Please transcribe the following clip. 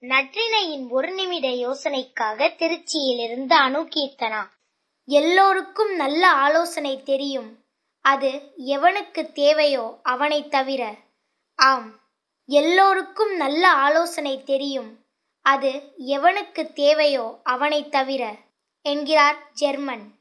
நற்றினையின் ஒரு நிமிட யோசனைக்காக திருச்சியிலிருந்து அணு கீர்த்தனா எல்லோருக்கும் நல்ல ஆலோசனை தெரியும். அது எவனுக்கு தேவையோ அவனை தவிர. ஆம் எல்லோருக்கும் நல்ல ஆலோசனை தெரியும். அது எவனுக்கு தேவையோ அவனை தவிர என்கிறார் ஜெர்மன்.